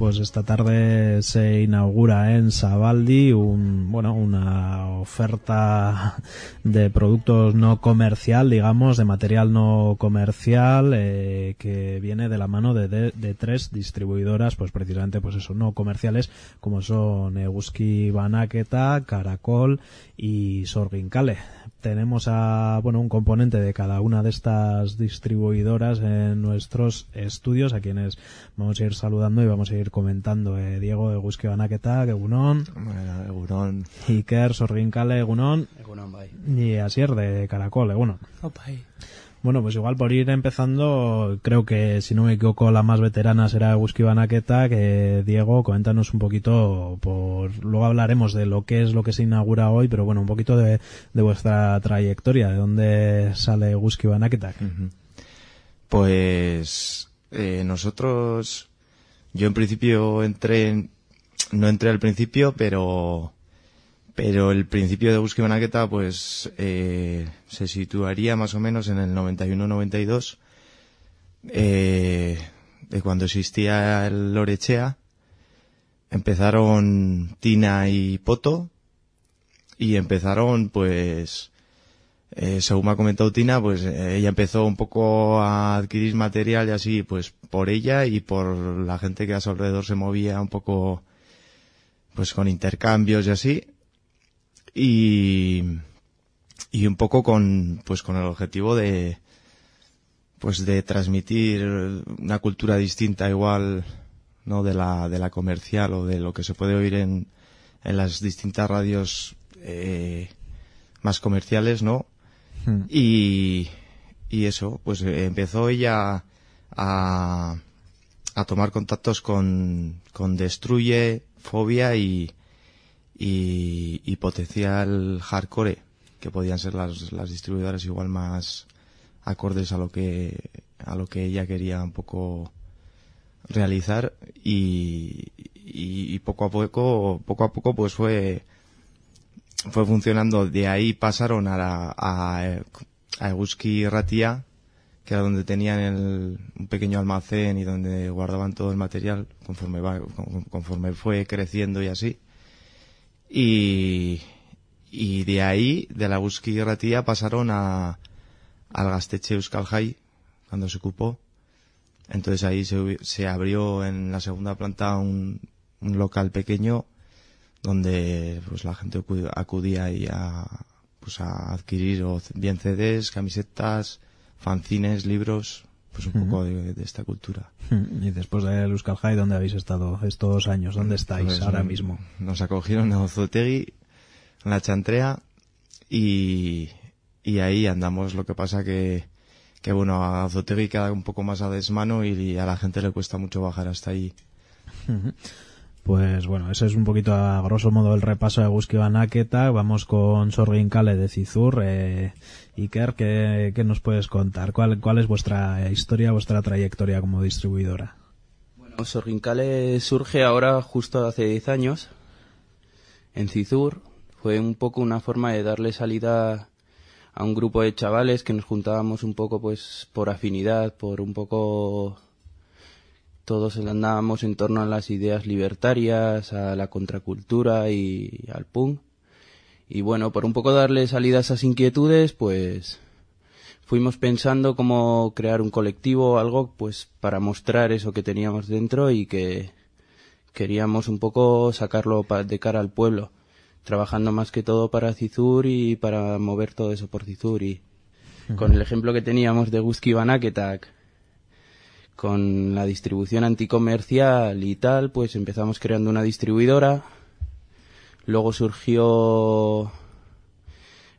Pues esta tarde se inaugura en Sabaldi un, bueno, una oferta de productos no comercial, digamos, de material no comercial, eh, que viene de la mano de, de, tres distribuidoras, pues precisamente, pues eso, no comerciales, como son Eguski Banaketa, Caracol y Sorgincale tenemos a bueno un componente de cada una de estas distribuidoras en nuestros estudios a quienes vamos a ir saludando y vamos a ir comentando. Eh, Diego de Guski Banaketa Egunon. Bueno, Egunon. Iker Sorginkale Egunon. Egunon bye. y Asier de Caracol Egunon. Oh, bueno, pues igual por ir empezando, creo que si no me equivoco la más veterana será Whisky Banaqueta, que Diego, coméntanos un poquito, por luego hablaremos de lo que es lo que se inaugura hoy, pero bueno, un poquito de, vuestra trayectoria, de dónde sale Whisky Banaqueta. Pues eh, nosotros, yo en principio entré, no entré al principio, pero pero el principio de Busque pues eh, se situaría más o menos en el 91-92 eh, de cuando existía el Lorechea empezaron Tina y Poto y empezaron pues eh, según me ha comentado Tina pues ella empezó un poco a adquirir material y así pues por ella y por la gente que a su alrededor se movía un poco pues con intercambios y así y, y un poco con, pues con el objetivo de, pues de transmitir una cultura distinta igual, ¿no? De la, de la comercial o de lo que se puede oír en, en las distintas radios, eh, más comerciales, ¿no? Hmm. Y, y eso, pues empezó ella a, a tomar contactos con, con Destruye, Fobia y, y, potencial hardcore, que podían ser las, las distribuidoras igual más acordes a lo que a lo que ella quería un poco realizar y, y, poco a poco poco a poco pues fue fue funcionando. De ahí pasaron a la, a, a Eguski Ratia que era donde tenían el, un pequeño almacén y donde guardaban todo el material conforme va, conforme fue creciendo y así y, y de ahí, de la Ratía, pasaron a, al Gasteche Euskal cuando se ocupó. Entonces ahí se, se abrió en la segunda planta un, un local pequeño donde pues la gente acudía ahí a, pues a adquirir bien CDs, camisetas, fanzines, libros, pues un poco de, esta cultura. Y después de Euskal Jai, ¿dónde habéis estado estos años? ¿Dónde estáis pues, ahora mismo? Nos acogieron en Ozotegui, en la Chantrea, y, y ahí andamos. Lo que pasa que, que bueno, a Ozotegui queda un poco más a desmano y a la gente le cuesta mucho bajar hasta ahí. Pues bueno, ese es un poquito a grosso modo el repaso de Guski Banaketa. Vamos con Sorgin Kale de Cizur. Eh, Iker, ¿qué, ¿qué, nos puedes contar? ¿Cuál, ¿Cuál es vuestra historia, vuestra trayectoria como distribuidora? Bueno, Sorgin surge ahora justo hace 10 años en Cizur. Fue un poco una forma de darle salida a un grupo de chavales que nos juntábamos un poco pues por afinidad, por un poco todos andábamos en torno a las ideas libertarias, a la contracultura y al punk. Y bueno, por un poco darle salida a esas inquietudes, pues fuimos pensando cómo crear un colectivo, algo pues para mostrar eso que teníamos dentro y que queríamos un poco sacarlo de cara al pueblo, trabajando más que todo para Cizur y para mover todo eso por Cizur y con el ejemplo que teníamos de Guski Banaketak con la distribución anticomercial y tal, pues empezamos creando una distribuidora. Luego surgió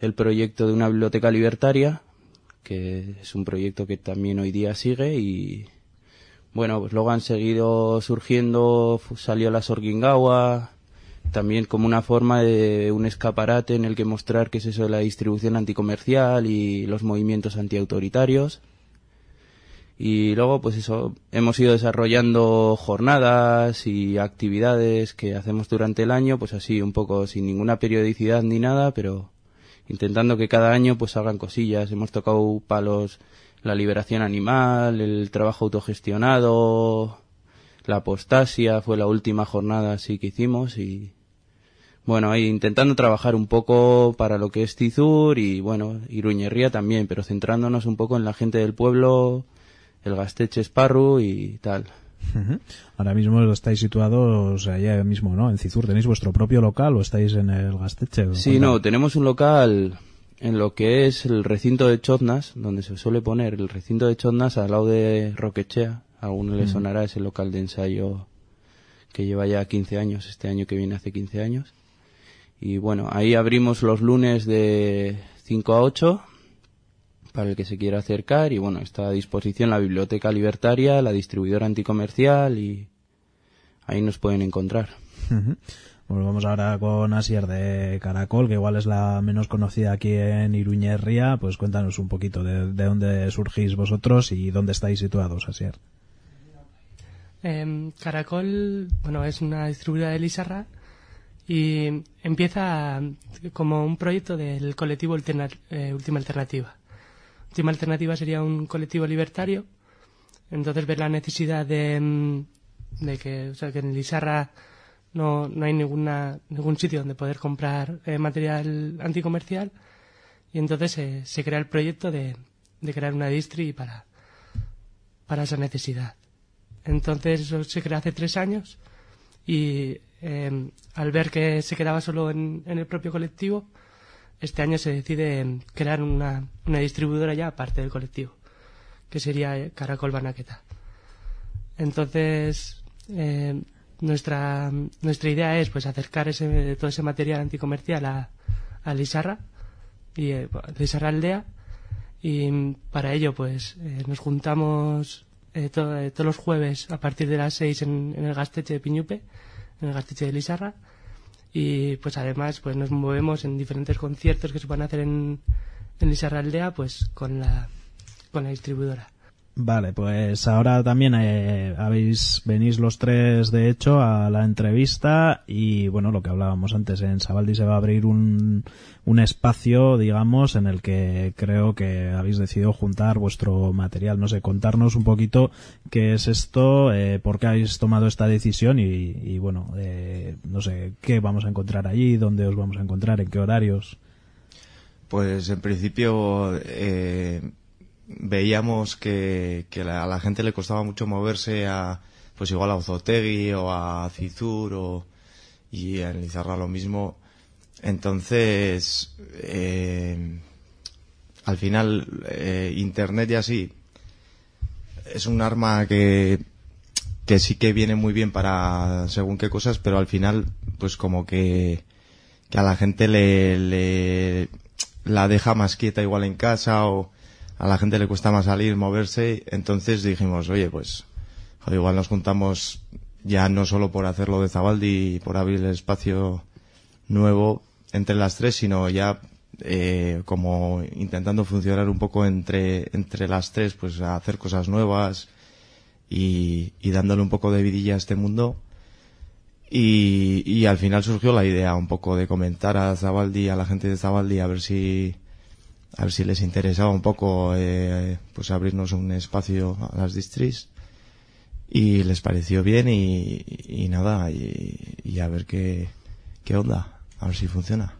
el proyecto de una biblioteca libertaria, que es un proyecto que también hoy día sigue y bueno, pues luego han seguido surgiendo, salió la Sorgingawa, también como una forma de un escaparate en el que mostrar qué es eso de la distribución anticomercial y los movimientos antiautoritarios. Y luego, pues eso, hemos ido desarrollando jornadas y actividades que hacemos durante el año, pues así, un poco sin ninguna periodicidad ni nada, pero intentando que cada año pues hagan cosillas. Hemos tocado palos la liberación animal, el trabajo autogestionado, la apostasia fue la última jornada así que hicimos y bueno, ahí intentando trabajar un poco para lo que es Tizur y bueno, Iruñería también, pero centrándonos un poco en la gente del pueblo, el Gasteche Esparru y tal. Ahora mismo estáis situados allá mismo, ¿no? En Cizur, ¿tenéis vuestro propio local o estáis en el Gasteche? Sí, no, tenemos un local en lo que es el recinto de Chotnas, donde se suele poner el recinto de Chotnas al lado de Roquechea. A alguno le sonará ese local de ensayo que lleva ya 15 años, este año que viene hace 15 años. Y bueno, ahí abrimos los lunes de 5 a 8 para el que se quiera acercar y bueno, está a disposición la Biblioteca Libertaria, la distribuidora anticomercial y ahí nos pueden encontrar. vamos ahora con Asier de Caracol, que igual es la menos conocida aquí en Iruñerría. Pues cuéntanos un poquito de, dónde surgís vosotros y dónde estáis situados, Asier. Em, Caracol, bueno, es una distribuidora de Lizarra y empieza como un proyecto del colectivo eh, Última Alternativa. Última Alternativa sería un colectivo libertario, entonces ver la necesidad de, mm, que, o sea, que en Lizarra no, no hay ninguna, ningún sitio donde poder comprar eh, material anticomercial y entonces se crea el proyecto de, de crear una distri para, para esa necesidad. Entonces eso se crea hace tres años y Em, al ver que se quedaba solo en, el propio colectivo, este año se decide crear una, distribuidora ya aparte del colectivo, que sería eh, Caracol Banaqueta. Entonces, em, nuestra, nuestra idea es pues acercar ese, todo ese material anticomercial a, a Lizarra, y, eh, Lizarra Aldea, y para ello pues eh, nos juntamos todos los jueves a partir de las seis en, en el Gasteche de Piñupe, en el Gastiche de Lizarra y pues además pues nos movemos en diferentes conciertos que se pueden hacer en, en Aldea pues con la con la distribuidora. Vale, pues ahora también eh, habéis venís los tres de hecho a la entrevista y bueno, lo que hablábamos antes en Sabaldi se va a abrir un, un espacio, digamos, en el que creo que habéis decidido juntar vuestro material. No sé, contarnos un poquito qué es esto, eh, por qué habéis tomado esta decisión y, y bueno, eh, no sé, qué vamos a encontrar allí, dónde os vamos a encontrar, en qué horarios. Pues en principio eh, veíamos que, a la gente le costaba mucho moverse a, pues igual a Ozotegui o a Cizur o, y en Lizarra lo mismo. Entonces, eh, al final, eh, Internet y así es un arma que, que sí que viene muy bien para según qué cosas, pero al final, pues como que, que a la gente le, le la deja más quieta igual en casa o, a la gente le cuesta más salir, moverse, entonces dijimos, oye, pues igual nos juntamos ya no solo por hacerlo de Zabaldi y por abrir el espacio nuevo entre las tres, sino ya eh, como intentando funcionar un poco entre, entre las tres, pues a hacer cosas nuevas y, y dándole un poco de vidilla a este mundo. Y, y al final surgió la idea un poco de comentar a Zabaldi, a la gente de Zabaldi, a ver si, a ver si les interesaba un poco eh, pues abrirnos un espacio a las distris. Y les pareció bien y, nada y, a ver qué, qué onda a ver si funciona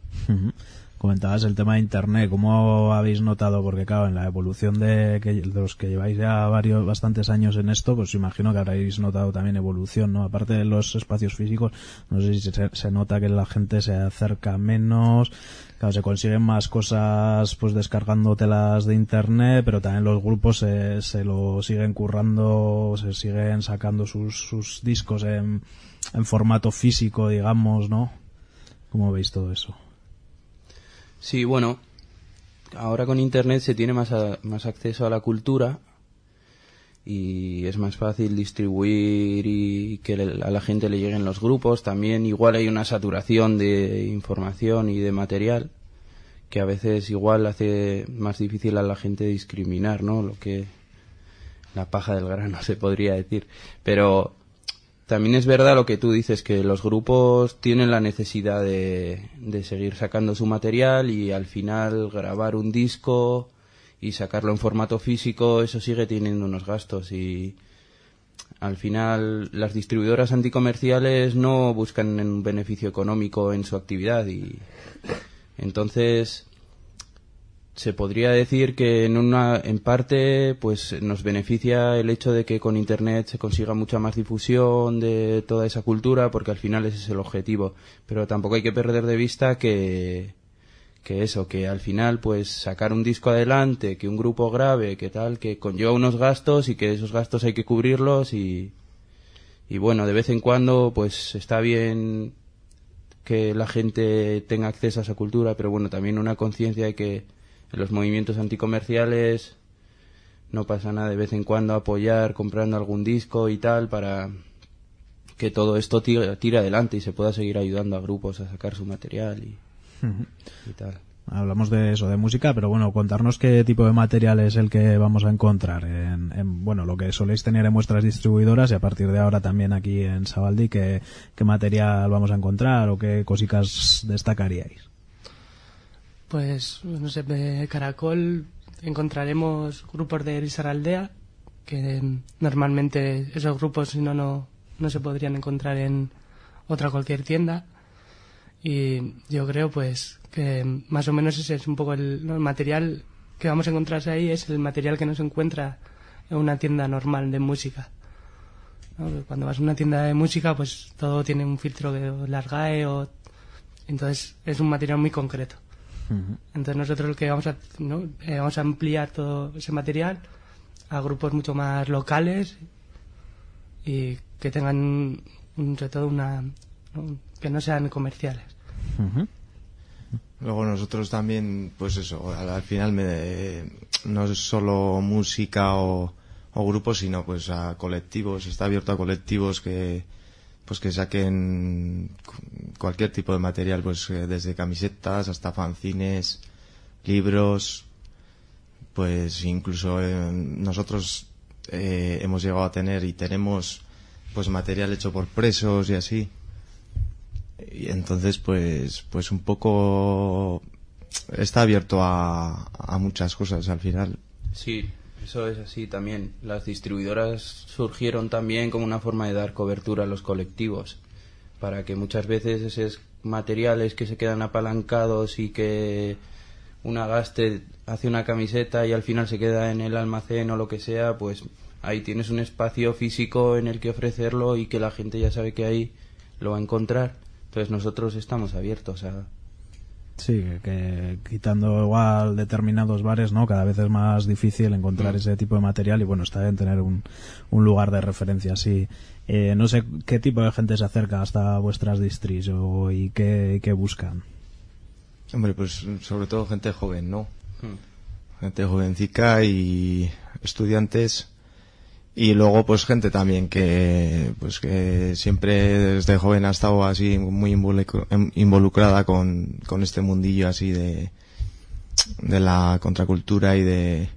comentabas el tema de internet cómo habéis notado porque claro en la evolución de, los que lleváis ya varios bastantes años en esto pues imagino que habréis notado también evolución no aparte de los espacios físicos no sé si se, nota que la gente se acerca menos claro se consiguen más cosas pues descargándotelas de internet pero también los grupos se, se lo siguen currando se siguen sacando sus, sus discos en formato físico digamos no cómo veis todo eso Sí, bueno, ahora con Internet se tiene más, más acceso a la cultura y es más fácil distribuir y que a la gente le lleguen los grupos. También igual hay una saturación de información y de material que a veces igual hace más difícil a la gente discriminar, ¿no? Lo que la paja del grano se podría decir. Pero también es verdad lo que tú dices, que los grupos tienen la necesidad de, seguir sacando su material y al final grabar un disco y sacarlo en formato físico, eso sigue teniendo unos gastos y al final las distribuidoras anticomerciales no buscan un beneficio económico en su actividad y entonces se podría decir que en una en parte pues nos beneficia el hecho de que con internet se consiga mucha más difusión de toda esa cultura porque al final ese es el objetivo. Pero tampoco hay que perder de vista que que eso que al final pues sacar un disco adelante que un grupo grave que tal que conlleva unos gastos y que esos gastos hay que cubrirlos y y bueno de vez en cuando pues está bien que la gente tenga acceso a esa cultura pero bueno también una conciencia de que en los movimientos anticomerciales no pasa nada de vez en cuando apoyar comprando algún disco y tal para que todo esto tire, tire adelante y se pueda seguir ayudando a grupos a sacar su material y, y tal. Hablamos de eso, de música, pero bueno, contarnos qué tipo de material es el que vamos a encontrar en, en, bueno, lo que soléis tener en vuestras distribuidoras y a partir de ahora también aquí en Sabaldi, qué, qué material vamos a encontrar o qué cositas destacaríais. Pues, no sé, Caracol encontraremos grupos de Aldea, que normalmente esos grupos si no, no, no se podrían encontrar en otra cualquier tienda. Y yo creo pues que más o menos ese es un poco el, material que vamos a encontrarse ahí, es el material que no se encuentra en una tienda normal de música. Cuando vas a una tienda de música, pues todo tiene un filtro de largae o... Entonces es un material muy concreto. Entonces nosotros lo que vamos a, ¿no? eh, vamos a ampliar todo ese material a grupos mucho más locales y que tengan un, sobre todo una ¿no? que no sean comerciales. Uh -huh. Luego nosotros también, pues eso, al, al final me, no es solo música o, o, grupos, sino pues a colectivos, está abierto a colectivos que pues que saquen cualquier tipo de material, pues desde camisetas hasta fanzines, libros, pues incluso eh, nosotros eh, hemos llegado a tener y tenemos pues material hecho por presos y así. Y entonces pues pues un poco está abierto a, a muchas cosas al final. Sí eso es así también. Las distribuidoras surgieron también como una forma de dar cobertura a los colectivos para que muchas veces esos materiales que se quedan apalancados y que una gaste hace una camiseta y al final se queda en el almacén o lo que sea pues ahí tienes un espacio físico en el que ofrecerlo y que la gente ya sabe que ahí lo va a encontrar. Entonces nosotros estamos abiertos a... Sí, que, que, quitando igual determinados bares, ¿no? Cada vez es más difícil encontrar mm. ese tipo de material y bueno, está bien tener un, un lugar de referencia así. Eh, no sé qué tipo de gente se acerca hasta vuestras distris o, y qué, qué buscan. Hombre, pues sobre todo gente joven, ¿no? Mm. Gente jovencica y estudiantes y luego pues gente también que pues que siempre desde joven ha estado así muy involucrada con, con este mundillo así de de la contracultura y de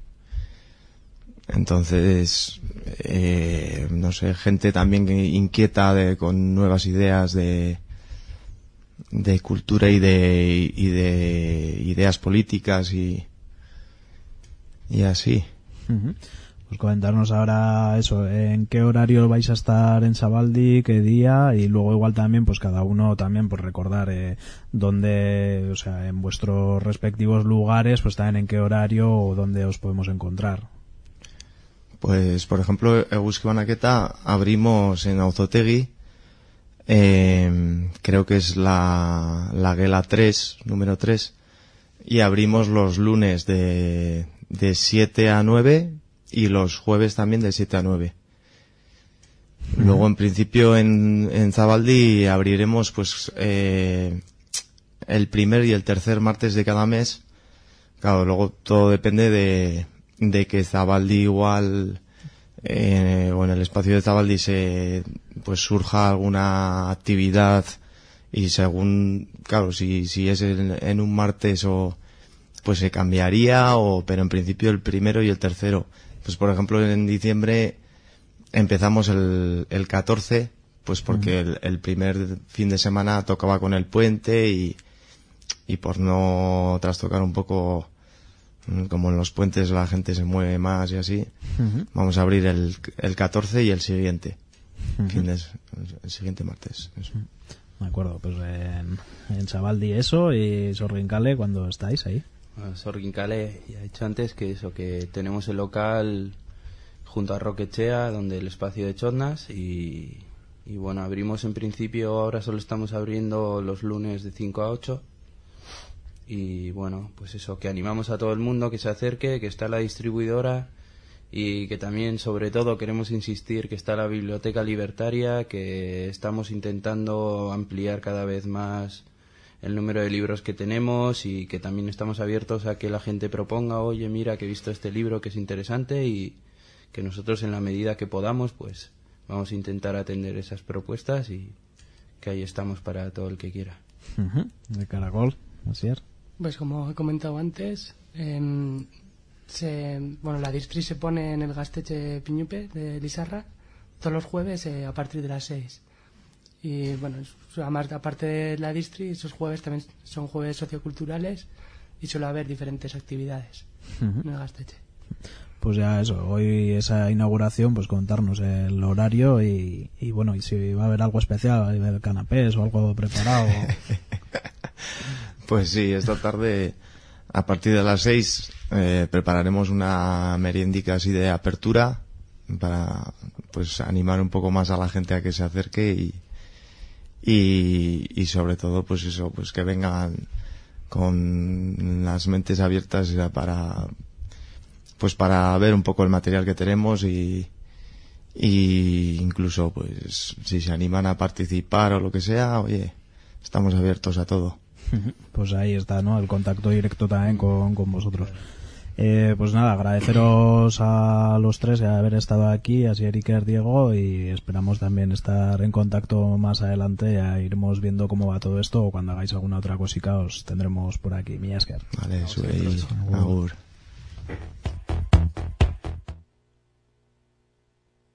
entonces eh, no sé gente también inquieta de, con nuevas ideas de de cultura y de y de ideas políticas y y así comentarnos ahora eso, en qué horario vais a estar en Sabaldi, qué día y luego igual también pues cada uno también pues recordar eh, dónde, o sea, en vuestros respectivos lugares pues también en qué horario o dónde os podemos encontrar. Pues por ejemplo, Eguski Banaqueta abrimos en Auzotegui eh, creo que es la, la Guela 3, número 3 y abrimos los lunes de, de 7 a 9 y los jueves también de 7 a 9. Luego, en principio, en, en Zabaldi abriremos pues eh, el primer y el tercer martes de cada mes. Claro, luego todo depende de, de que Zabaldi igual eh, o en el espacio de Zabaldi se pues surja alguna actividad y según, claro, si, si es en, en un martes o pues se cambiaría o pero en principio el primero y el tercero pues por ejemplo en diciembre empezamos el, el 14, pues porque el, el, primer fin de semana tocaba con el puente y, y por no trastocar un poco Mm, Como en los puentes la gente se mueve más y así. Vamos a abrir el, el 14 y el siguiente. Fin de- el siguiente martes. eso. De acuerdo, pues en, en Chavaldi eso y Sorgincale cuando estáis ahí. Bueno, Sorgincale, ya he dicho antes que eso, que tenemos el local junto a Roquechea, donde el espacio de Chotnas y, y bueno, abrimos en principio, ahora solo estamos abriendo los lunes de 5 a 8 y bueno, pues eso, que animamos a todo el mundo que se acerque, que está la distribuidora y que también, sobre todo, queremos insistir que está la biblioteca libertaria, que estamos intentando ampliar cada vez más el número de libros que tenemos y que también estamos abiertos a que la gente proponga, oye, mira que he visto este libro que es interesante y que nosotros en la medida que podamos, pues vamos a intentar atender esas propuestas y que ahí estamos para todo el que quiera. De Caracol, así es. Pues como he comentado antes, em, se, bueno, la distri se pone en el Gasteche Piñupe de Lizarra todos los jueves eh, a partir de las 6. Y bueno, además, aparte de la distri, esos jueves también son jueves socioculturales y suele haber diferentes actividades Ujú. en el Gasteche. Pues ya eso, hoy esa inauguración, pues contarnos el horario y, y bueno, y si va a haber algo especial, hay ver canapés o algo preparado. Pues sí, esta tarde, a partir de las seis, eh, prepararemos una meriendica así de apertura para pues animar un poco más a la gente a que se acerque y, y, y sobre todo pues eso, pues que vengan con las mentes abiertas para pues para ver un poco el material que tenemos y, y incluso pues si se animan a participar o lo que sea, oye, estamos abiertos a todo. pues ahí está, ¿no? El contacto directo también con, con vosotros. Eh, pues nada, agradeceros a los tres de haber estado aquí, a Iker, Diego, y esperamos también estar en contacto más adelante. Ya iremos viendo cómo va todo esto o cuando hagáis alguna otra cosica os tendremos por aquí. Miasker. Vale, sube ahí. Agur. Agur.